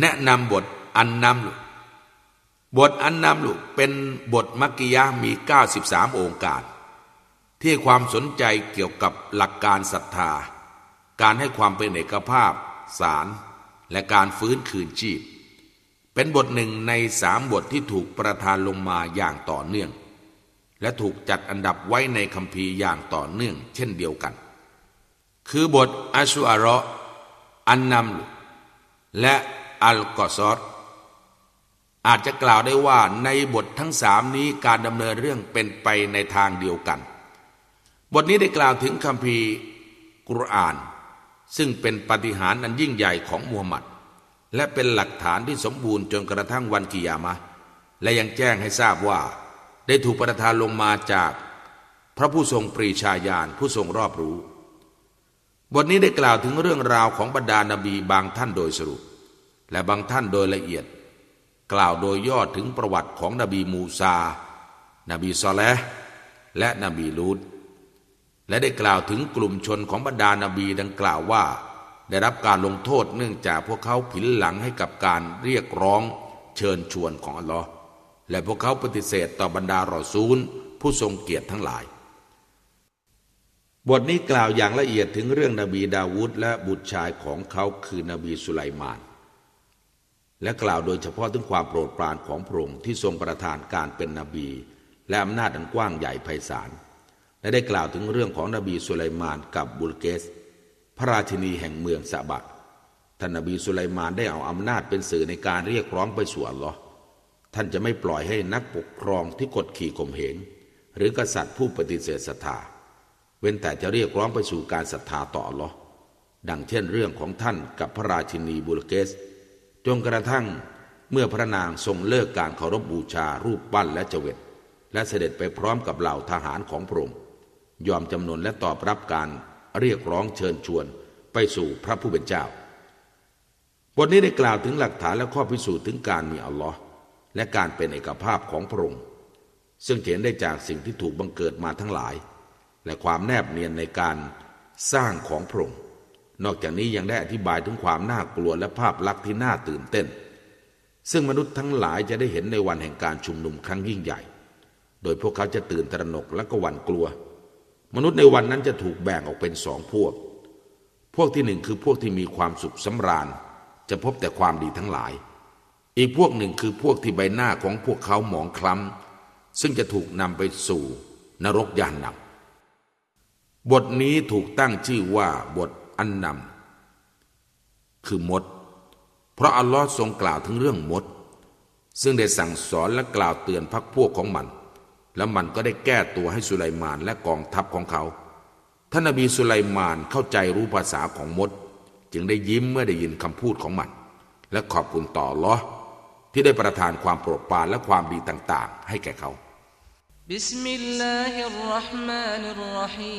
แนะนำบทอันนำลุบทอันนำลุเป็นบทมักกิยะมี 93 องค์การ ที่ความสนใจเกี่ยวกับหลักการศรัทธา การให้ความเป็นเอกภาพ สาร และการฟื้นคืนชีพ เป็นบทหนึ่งในสามบทที่ถูกประทานลงมาอย่างต่อเนื่อง และถูกจัดอันดับไว้ในคัมภีร์อย่างต่อเนื่อง เช่นเดียวกัน คือบทอัชุอาระอันนำและ อัลกอซอดอาจจะกล่าวได้ว่าในบททั้งสามนี้การดำเนินเรื่องเป็นไปในทางเดียวกัน บทนี้ได้กล่าวถึงคัมภีกุรอาน ซึ่งเป็นปฏิหารอันยิ่งใหญ่ของมูฮัมหมัด และเป็นหลักฐานที่สมบูรณ์จนกระทั่งวันกิยามะ และยังแจ้งให้ทราบว่า ได้ถูกประทานลงมาจากพระผู้ทรงปรีชาญาณผู้ทรงรอบรู้ บทนี้ได้กล่าวถึงเรื่องราวของบรรดานาบีบางท่านโดยสรุป และบางท่านโดยละเอียด กล่าวโดยย่อถึงประวัติของนบีมูซา นบีซอเลห์และนบีลูดและได้กล่าวถึงกลุ่มชนของบรรดานาบีดังกล่าวว่า ได้รับการลงโทษเนื่องจากพวกเขาผินหลังให้กับการเรียกร้องเชิญชวนของอัลลอฮ์และพวกเขาปฏิเสธต่อบรรดารอซูล ผู้ทรงเกียรติทั้งหลาย บทนี้กล่าวอย่างละเอียดถึงเรื่องนบีดาวูดและบุตรชายของเขาคือนบีสุไลมาน และกล่าวโดยเฉพาะถึงความโปรดปรานของพระองค์ที่ทรงประทานการเป็นนบี และอำนาจอันกว้างใหญ่ไพศาลและได้กล่าวถึงเรื่องของนบีสุไลมานกับบุลเกส พระราชินีแห่งเมืองซาบะท่านนบีสุไลมานได้เอาอำนาจเป็นสื่อในการเรียกร้องไปสู่อัลลอฮ์ท่านจะไม่ปล่อยให้นักปกครองที่กดขี่ข่มเหงหรือกษัตริย์ผู้ปฏิเสธศรัทธาเว้นแต่จะเรียกร้องไปสู่การศรัทธาต่ออัลลอฮ์ดังเช่นเรื่องของท่านกับพระราชินีบุลเกส จนกระทั่งเมื่อพระนางทรงเลิกการเคารพบบูชารูปปั้นและเจวิตและเสด็จไปพร้อมกับเหล่าทหารของพระองค์ยอมจำนนและตอบรับการเรียกร้องเชิญชวนไปสู่พระผู้เป็นเจ้า บทนี้ได้กล่าวถึงหลักฐานและข้อพิสูจน์ถึงการมีอัลลอฮ์และการเป็นเอกภาพของพระองค์ซึ่งเห็นได้จากสิ่งที่ถูกบังเกิดมาทั้งหลาย และความแนบเนียนในการสร้างของพระองค์ นอกจากนี้ยังได้อธิบายถึงความน่ากลัวและภาพลักษณ์ที่น่าตื่นเต้น ซึ่งมนุษย์ทั้งหลายจะได้เห็นในวันแห่งการชุมนุมครั้งยิ่งใหญ่ โดยพวกเขาจะตื่นตระหนกและก็หวั่นกลัว มนุษย์ในวันนั้นจะถูกแบ่งออกเป็นสองพวก พวกที่หนึ่งคือพวกที่มีความสุขสำราญ จะพบแต่ความดีทั้งหลาย อีกพวกหนึ่งคือพวกที่ใบหน้าของพวกเขาหมองคล้ำซึ่งจะถูกนำไปสู่นรกยานหนักบทนี้ถูกตั้งชื่อว่าบท อันนำคือมด เพราะอัลลอฮ์ทรงกล่าวถึงเรื่องมด ซึ่งได้สั่งสอนและกล่าวเตือนพักพวกของมัน แล้วมันก็ได้แก้ตัวให้สุไลมานและกองทัพของเขา ท่านนบีสุไลมานเข้าใจรู้ภาษาของมด จึงได้ยิ้มเมื่อได้ยินคำพูดของมัน และขอบคุณต่ออัลลอฮฺที่ได้ประทานความโปรดปรานและความดีต่างๆ ให้แก่เขาبسم الله الرحمن الرحيم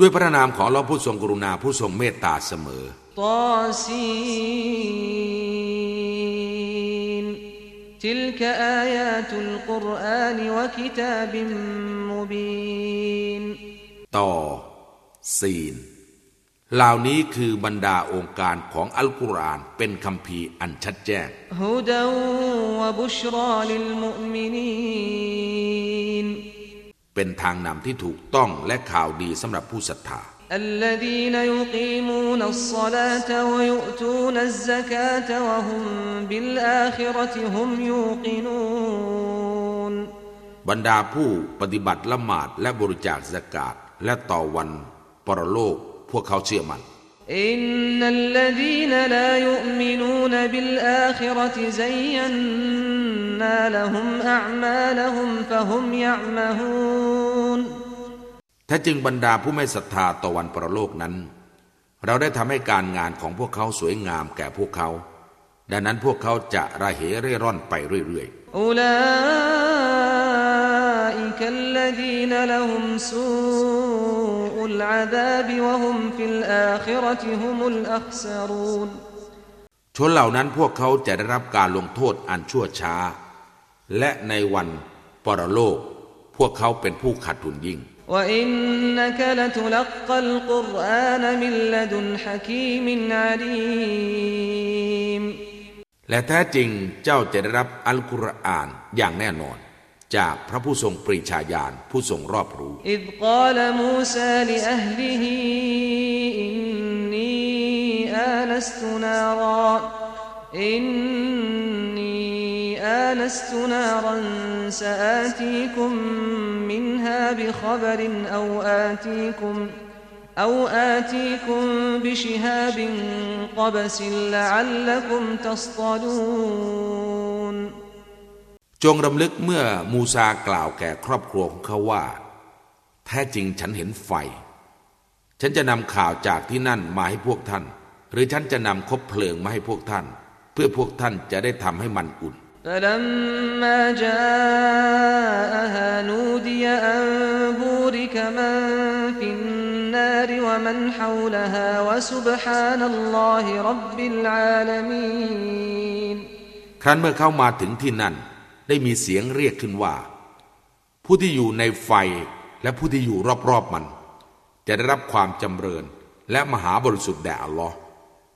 ด้วยพระนามของเราผู้ทรงกรุณาผู้ทรงเมตตาเสมอตอซีน تلك آيات القرآن وكتاب مبين ต่อซีนเหล่านี้คือบรรดาองค์การของอัลกุรอานเป็นคำพีอันชัดแจ้งฮุดาวะบุชราลิลมุมินีน เป็นทางนำที่ถูกต้องและข่าวดีสำหรับผู้ศรัทธา الذين يقيمون الصلاة ويؤتون الزكاة وهم بالآخرة هم يوقنون บรรดาผู้ปฏิบัติละหมาดและบริจาคสกาดและต่อวันปรโลกพวกเขาเชื่อมันอิน นัลลดีนลายุมินูนบิลอาคิรติซัยยันนาลหุมอัมาลหุมฟะหุมยะมะฮูนถ้าจึงบรรดาผู้ไม่ศรัทธาต่อวันปรโลกนั้น เราได้ทำให้การงานของพวกเขาสวยงามแก่พวกเขา ดังนั้นพวกเขาจะระเหเร่ร่อนไปเรื่อยๆอุลาอิกัลลดีนละหุมซู อุลอาดาบิวะฮุมฟิลอาคิรติฮุมุลอัคซารูนชนเหล่านั้นพวกเขาจะได้รับการลงโทษอันชั่วช้า และในวันปรโลก พวกเขาเป็นผู้ขาดทุนยิ่ง وإنك لتلقى القرآن من لدن حكيم عليم และแท้จริงเจ้าจะได้รับอัลกุรอานอย่างแน่นอน จากพระผู้ทรงปรีชาญาณผู้ทรงรอบรู้ إذ قال موسى لأهله إني آنست نارا إني آنست نارا سآتيكم منها بخبر أو آتيكم أو آتيكم بشهاب قبس لعلكم تصطلون จงรำลึกเมื่อมูซากล่าวแก่ครอบครัวของเขาว่า แท้จริงฉันเห็นไฟ ฉันจะนำข่าวจากที่นั่นมาให้พวกท่าน หรือฉันจะนำคบเพลิงมาให้พวกท่าน เพื่อพวกท่านจะได้ทำให้มันอุ่น فلما جاءها نودي أن بورك من في النار ومن حولها وسبحان الله رب العالمين ครั้นเมื่อเข้ามาถึงที่นั่น ได้มีเสียงเรียกขึ้นว่า ผู้ที่อยู่ในไฟและผู้ที่อยู่รอบๆมัน จะได้รับความจำเริญและมหาบริสุทธิ์แด่อัลลอฮ์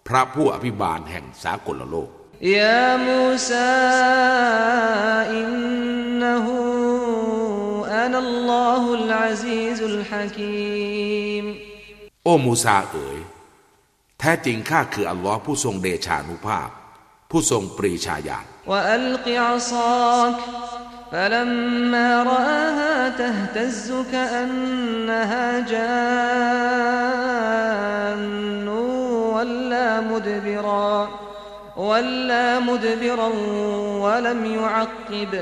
พระผู้อภิบาลแห่งสากลโลกยามูซาอินนหูอานัลลอฮุลอาซีซุลฮะกีมโอ้มูซาเอ๋ย แท้จริงข้าคืออัลลอฮ์ผู้ทรงเดชานุภาพ ผู้ทรงปรีชาญาณ وألق عصاك فلما رآها تهتز كأنها جان ولا مدبرا ولا مدبرا ولم يعقب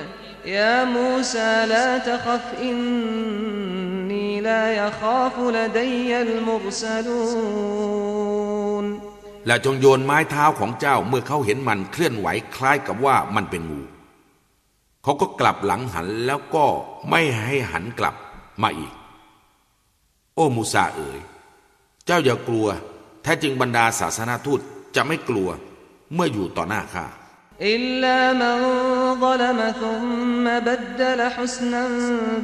يا موسى لا تخف إني لا يخاف لدي المرسلون และจงโยนไม้เท้าของเจ้าเมื่อเขาเห็นมันเคลื่อนไหวคล้ายกับว่ามันเป็นงู เขาก็กลับหลังหันแล้วก็ไม่ให้หันกลับมาอีก โอ้มูซาเอ๋ย เจ้าอย่ากลัว แท้จริงบรรดาศาสนาทูตจะไม่กลัวเมื่ออยู่ต่อหน้าข้า إلا من ظلم ثم بدل حسنا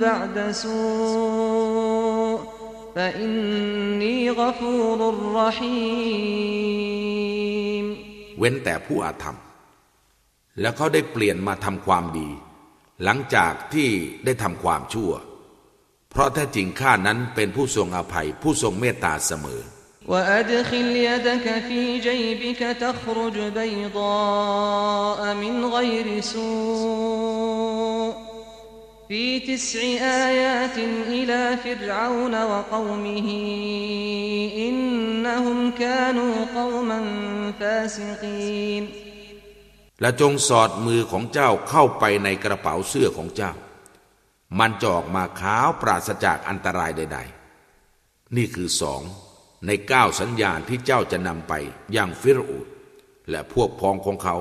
بعد سوء فإني غفور رحيم เว้นแต่ผู้อาธรรม แล้วเขาได้เปลี่ยนมาทำความดี หลังจากที่ได้ทำความชั่ว เพราะแท้จริงข้านั้นเป็นผู้ทรงอภัย ผู้ทรงเมตตาเสมอ وأدخل يدك في جيبك تخرج بيضاء من غير سوء في تسع آيات إلى فرعون وقومه إنهم كانوا قوما فاسقين และจงสอดมือของเจ้าเข้าไปในกระเป๋าเสื้อของเจ้า มันจะออกมาขาวปราศจากอันตรายใด ๆ นี่คือสองในเก้าสัญญาณที่เจ้าจะนำไปยังฟิรอูดและพวกพ้องของเขา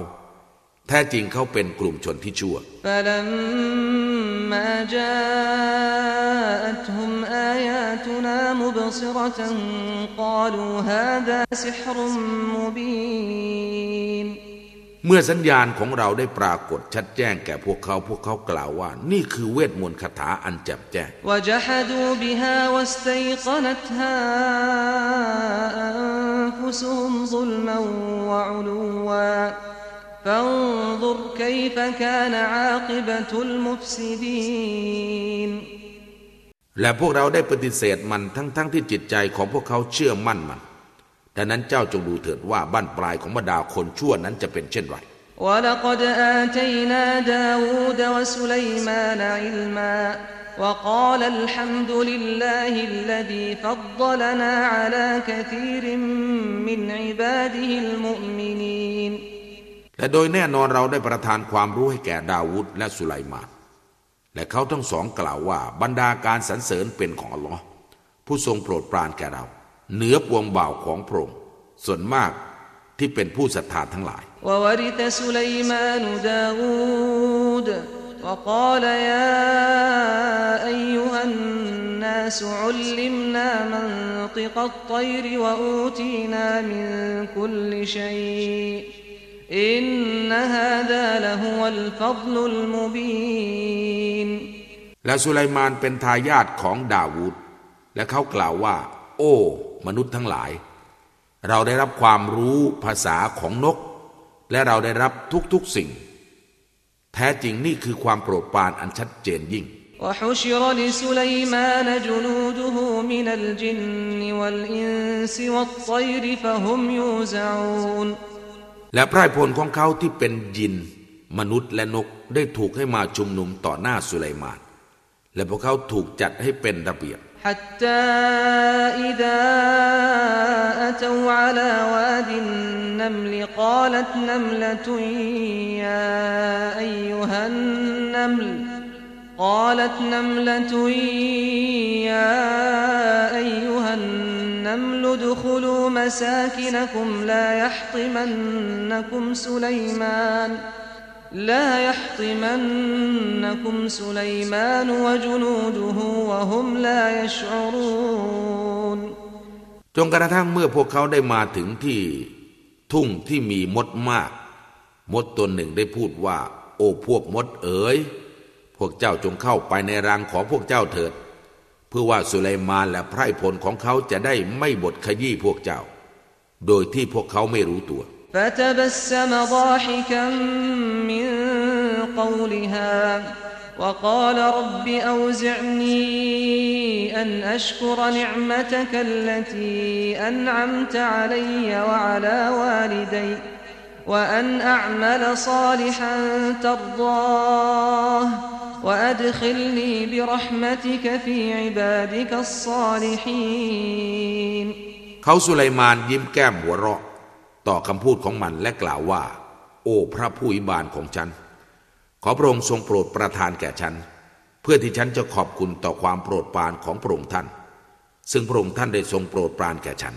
แท้จริงเขาเป็นกลุ่มชนที่ชั่ว فلما جاءتهم آياتنا مبصرة قالوا هذا سحر مبين เมื่อสัญญาณของเราได้ปรากฏชัดแจ้งแก่พวกเขาพวกเขากล่าวว่า นี่คือเวทมนต์คาถาอันแจ่มแจ้ง وجحدوا بها واستيقنتها فانظر كيف كان عاقبة المفسدين และพวกเราได้ปฏิเสธมันทั้งๆทที่จิตใจของพวกเขาเชื่อมั่นมัน ดังนั้นเจ้าจงดูเถิดว่าบ้านปลายของบรรดาคนชั่วนั้นจะเป็นเช่นไร ولقد آتينا داود وسليمان علما وقال الحمد لله الذي فضلنا على كثير من عباده المؤمنين และโดยแน่นอนเราได้ประทานความรู้ให้แก่ดาวุธและสุไลมาน และเขาทั้งสองกล่าวว่าบรรดาการสรรเสริญเป็นของอัลลอฮ์ผู้ทรงโปรดปรานแก่เรา เหนือปวงบ่าวของพระองค์ส่วนมากที่เป็นผู้ศรัทธาทั้งหลาย وورث سليمان داود وقال يا أيها الناس علمنا منطق الطير وأوتينا من كل شيء إن هذا لهو الفضل المبين และสุไลมานเป็นทายาทของดาวูดและเขากล่าวว่า โอ้ มนุษย์ทั้งหลาย เราได้รับความรู้ภาษาของนก และเราได้รับทุกๆสิ่ง แท้จริงนี่คือความโปรดปรานอันชัดเจนยิ่ง وحشر لسليمان جنوده من الجن والإنس والطير فهم يوزعون และพระพลของเขาที่เป็นยิน มนุษย์และนกได้ถูกให้มาชุมนุมต่อหน้าสุไลมาน และพวกเขาถูกจัดให้เป็นระเบียบ حتى إذا أتوا على واد النمل قالت نملة يا أيها النمل قالت نملة يا أيها النمل ادخلوا مساكنكم لا يحطمنكم سليمان لا يحطمنكم سليمان وجنوده وهم لا يشعرون จนกระทั่งเมื่อพวกเขาได้มาถึงที่ทุ่งที่มีมดมาก มดตัวหนึ่งได้พูดว่า โอ้พวกมดเอ๋ยพวกเจ้าจงเข้าไปในรังของพวกเจ้าเถิด เ พื่อว่าสุไลมานและไพร่พลของเขาจะได้ไม่บดขยี้พวกเจ้า โดยที่พวกเขาไม่รู้ตัว فتبسم ضاحكا من قولها وقال رب أوزعني أن أشكر نعمتك التي أنعمت علي وعلى والدي وأن أعمل صالحا ترضاه وأدخلني برحمتك في عبادك الصالحين เขาสุไลมานยิ้มแก้มหัวเราะ ต่อคำพูดของมันและกล่าวว่า โอ้พระผู้อิบานของฉัน ขอพระองค์ทรงโปรดประทานแก่ฉัน เพื่อที่ฉันจะขอบคุณต่อความโปรดปรานของพระองค์ท่าน ซึ่งพระองค์ท่านได้ทรงโปรดปรานแก่ฉัน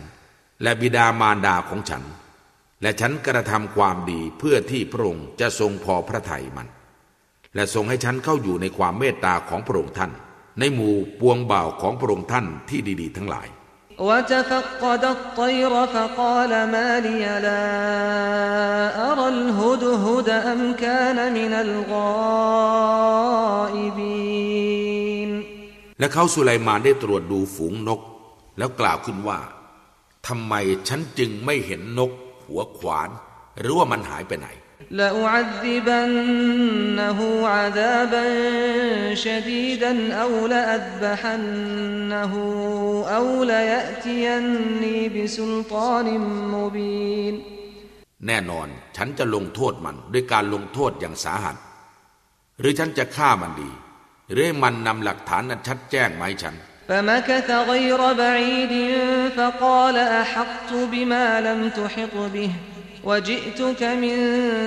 และบิดามารดาของฉัน และฉันกระทำความดีเพื่อที่พระองค์จะทรงพอพระทัยมัน และทรงให้ฉันเข้าอยู่ในความเมตตาของพระองค์ท่าน ในหมู่ปวงบ่าวของพระองค์ท่านที่ดีๆ ทั้งหลาย وتفقد الطير فقال ما لي لا أرى الهدهد أم كان من الغائبين และเขาสุไลมานได้ตรวจดูฝูงนก แล้วกล่าวขึ้นว่าทำไมฉันจึงไม่เห็นนก หัวขวาน หรือว่ามันหายไปไหน لأعذبنه عذابا شديدا أو لأذبحنه أو ليأتيني بسلطان مبين แน่นอนฉันจะลงโทษมันด้วยการลงโทษอย่างสาหัส หรือฉันจะฆ่ามันดี หรือให้มันนำหลักฐานนั้นชัดแจ้งมาให้ฉัน فمكث غير بعيد فقال أحطت بما لم تحط به وجئتك من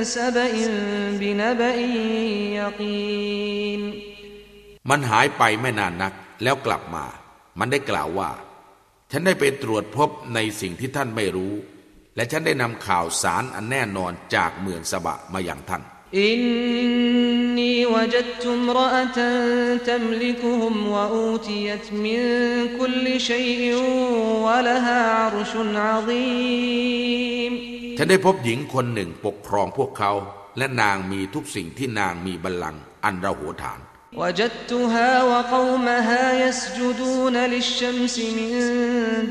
سبأ بنبأ يقين มันหายไปไม่นานนัก แล้วกลับมา มันได้กล่าวว่า ฉันได้ไปตรวจพบในสิ่งที่ท่านไม่รู้ และฉันได้นำข่าวสารอันแน่นอนจากเมืองสบะมาอย่างท่าน إني وجدت امرأة تملكهم وأوتيت من كل شيء ولها عرش عظيم ฉันได้พบหญิงคนหนึ่งปกครองพวกเขา และนางมีทุกสิ่งที่นางมีบัลลังก์อันระโหฐาน وجدتها وقومها يسجدون للشمس من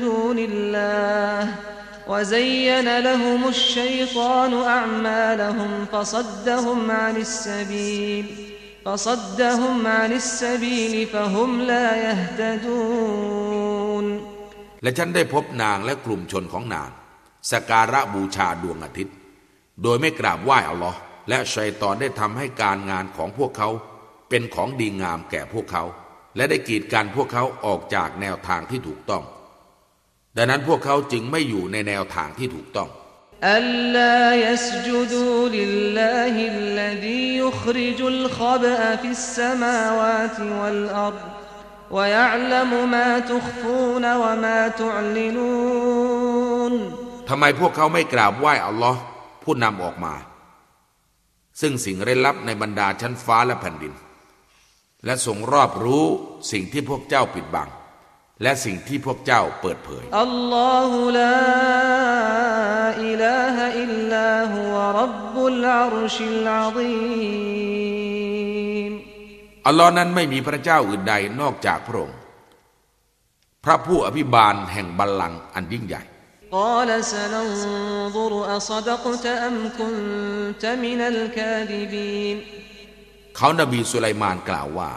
دون الله وزين لهم الشيطان أعمالهم فصدهم عن السبيل فصدهم عن السبيل فهم لا يهتدون และฉันได้พบนางและกลุ่มชนของนาง สกการะบูชาดวงอาทิตย์ โดยไม่กราบไหว้อัลลอฮ์และชัยตอนได้ทำให้การงานของพวกเขา เป็นของดีงามแก่พวกเขา และได้กีดกันพวกเขาออกจากแนวทางที่ถูกต้อง ดังนั้นพวกเขาจึงไม่อยู่ในแนวทางที่ถูกต้อง ألا يسجدوا لله الذي يخرج الخبأ في السماوات والأرض ويعلم ما تخفون وما تعلنون ทำไมพวกเขาไม่กราบไหว้อัลลอฮ์ผู้นำออกมา ซึ่งสิ่งเร้นลับในบรรดาชั้นฟ้าและแผ่นดิน และทรงรอบรู้สิ่งที่พวกเจ้าปิดบัง และสิ่งที่พวกเจ้าเปิดเผยอัลลอฮุลาอิลาฮอิลลาฮุวะรับบุลอารุชิลอาซีมอัลลอฮ์นั้นไม่มีพระเจ้าอื่นใดนอกจากพระองค์พระผู้อภิบาลแห่งบัลลังก์อันยิ่งใหญ่ قال سننظر أصدقت أم كنت من الكاذبين เขานบีสุไลมานกล่าวว่า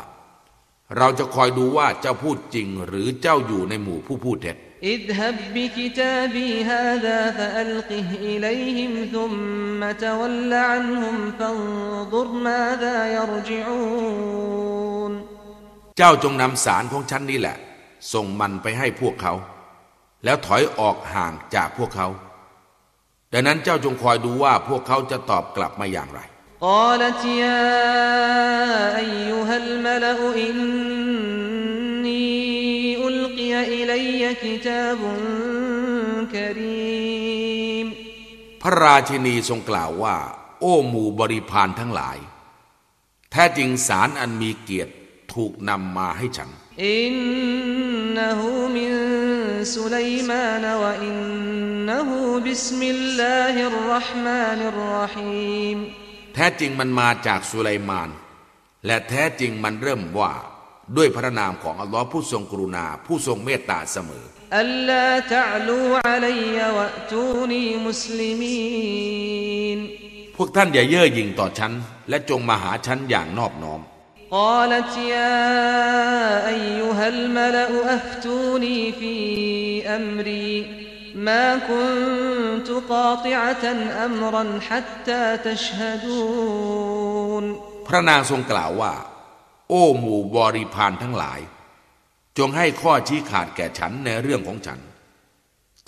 เราจะคอยดูว่าเจ้าพูดจริง หรือเจ้าอยู่ในหมู่ผู้พูดเท็จ اذهب بكتابي هذا فألقه إليهم ثم تول عنهم فانظر ماذا يرجعون เจ้าจงนำสารของฉันนี่แหละ ส่งมันไปให้พวกเขา แล้วถอยออกห่างจากพวกเขา ดังนั้นเจ้าจงคอยดูว่าพวกเขาจะตอบกลับมาอย่างไร قالت يا أيها الملأ อิเลย์คิตาบุนแ كريم พระราชินีทรงกล่าวว่า โอ้หมู่บริพานทั้งหลาย แท้จริงสารอันมีเกียรติถูกนำมาให้ฉัน إنه من سليمان وإنه بسم الله الرحمن الرحيم แท้จริงมันมาจากสุไลมาน และแท้จริงมันเริ่มว่า ด้วยพระนามของอัลลอฮ์ผู้ทรงกรุณา ผู้ทรงเมตตาเสมอ ألا تعلوا علي وأتوني مسلمين พวกท่านอย่าเย่อหยิ่งต่อฉัน และจงมาหาฉันอย่างนอบน้อม قالت يا أيها الملأ أفتوني في أمري ما كنت قاطعة أمرا حتى تشهدون พระนางทรงกล่าวว่า โอ้หมู่บริพารทั้งหลาย จงให้ข้อชี้ขาดแก่ฉันในเรื่องของฉัน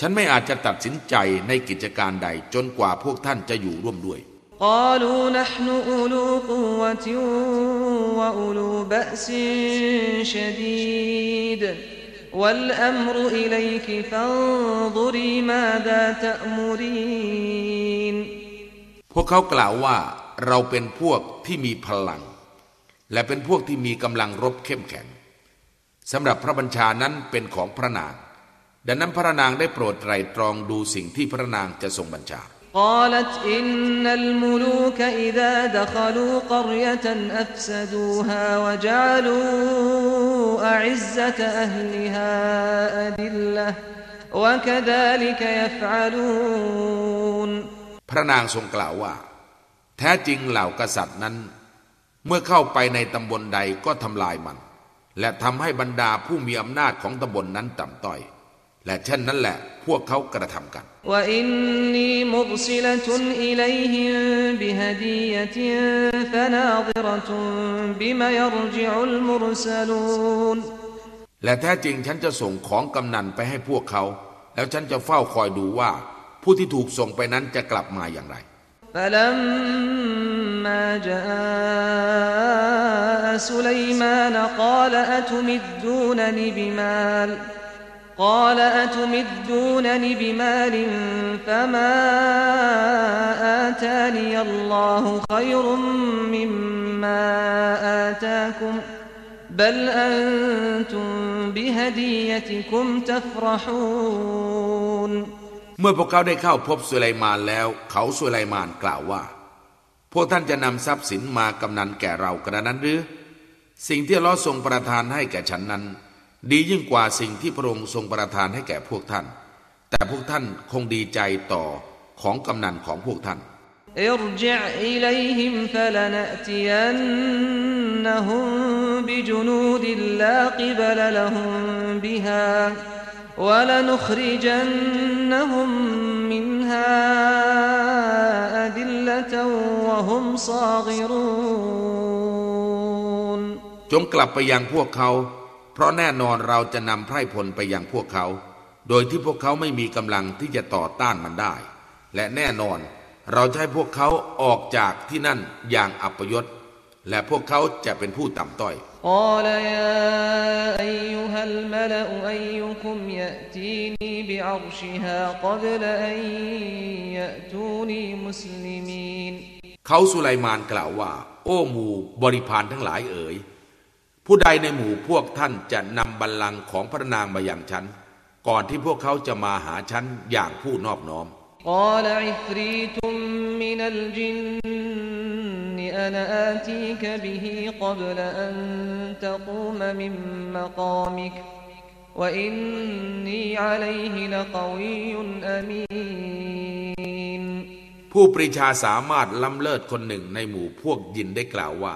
ฉันไม่อาจจะตัดสินใจในกิจการใดจนกว่าพวกท่านจะอยู่ร่วมด้วย قالوا نحن أولو قوة وأولو بأس شديد والأمر إليك فانظري ماذا تأمرين พวกเขากล่าวว่าเราเป็นพวกที่มีพลัง และเป็นพวกที่มีกำลังรบเข้มแข็งสำหรับพระบัญชานั้นเป็นของพระนาง ดังนั้นพระนางได้โปรดไตรตรองดูสิ่งที่พระนางจะทรงบัญชา قالت إن الملوك إذا دخلوا قرية أفسدوها وجعلوا أعزة أهلها أذلة وكذلك يفعلون พระนางทรงกล่าวว่า แท้จริงเหล่ากษัตริย์นั้น เมื่อเข้าไปในตำบลใดก็ทำลายมัน และทำให้บรรดาผู้มีอำนาจของตำบลนนั้นต่ำต้อย และเช่นนั้นแหละพวกเขากระทำกัน وإني مرسلة إليهم بهدية فناظرة بما يرجع المرسلون และแท้จริงฉันจะส่งของกำนันไปให้พวกเขา แล้วฉันจะเฝ้าคอยดูว่า ผู้ที่ถูกส่งไปนั้นจะกลับมาอย่างไร فلما جاء سليمان قال أتمدونني بمال قال أتمدونني بمال فما آتاني الله خير مما آتاكم بل أنتم بهديتكم تفرحون เมื่อพวกเขาได้เข้าพบสุไลมานแล้ว เขาสุไลมานกล่าวว่า พวกท่านจะนำทรัพย์สินมากำนันแก่เรากระนั้นหรือ สิ่งที่ลอทรงประทานให้แก่ฉันนั้น ดียิ่งกว่าสิ่งที่พระองค์ทรงประทานให้แก่พวกท่าน แต่พวกท่านคงดีใจต่อของกำนันของพวกท่าน ارجع إليهم فلنأتينهم بجنود لا قبل لهم بها ولنخرجنهم منها أذلة وهم صاغرون จงกลับไปยังพวกเขา เพราะแน่นอนเราจะนำไพร่พลไปยังพวกเขา โดยที่พวกเขาไม่มีกำลังที่จะต่อต้านมันได้ และแน่นอนเราจะให้พวกเขาออกจากที่นั่นอย่างอัปยศ และพวกเขาจะเป็นผู้ต่ำต้อยเขาสุไลมานกล่าวว่า โอ้หมู่บริพารทั้งหลายเอ๋ย ผู้ใดในหมู่พวกท่านจะนำบัลลังก์ของพระนางมาอย่างฉัน ก่อนที่พวกเขาจะมาหาฉันอย่างผู้นอบน้อมผู้ปริชาสามารถล้ำเลิศคนหนึ่งในหมู่พวกยินได้กล่าวว่า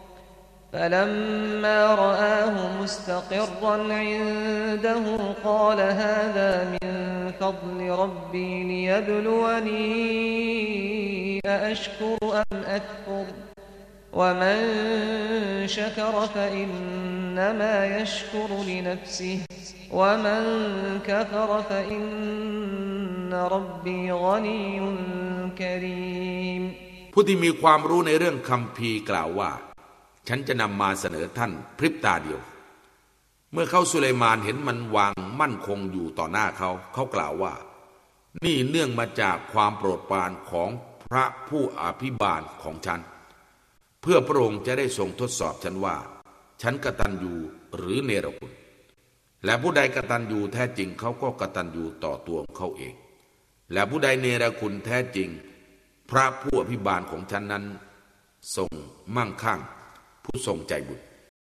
فلما رآه مستقرا عنده قال هذا من فضل ربي ليبلوني أأشكر أم أكفر ومن شكر فإنما يشكر لنفسه ومن كفر فإن ربي غني كريم ผู้ที่มีความรู้ในเรื่องคำพีร์กล่าวว่า ฉันจะนำมาเสนอท่านพริบตาเดียว เมื่อเขาสุเลมานเห็นมันวางมั่นคงอยู่ต่อหน้าเขา เขากล่าวว่า นี่เนื่องมาจากความโปรดปรานของพระผู้อภิบาลของฉัน เพื่อพระองค์จะได้ทรงทดสอบฉันว่า ฉันกตัญญูหรือเนรคุณและผู้ใดกตัญญูแท้จริงเขาก็กตัญญูต่อตัวของเขาเอง และผู้ใดเนรคุณแท้จริง พระผู้อภิบาลของฉันนั้นทรงมั่งคั่ง ผู้ทรงใจบุญ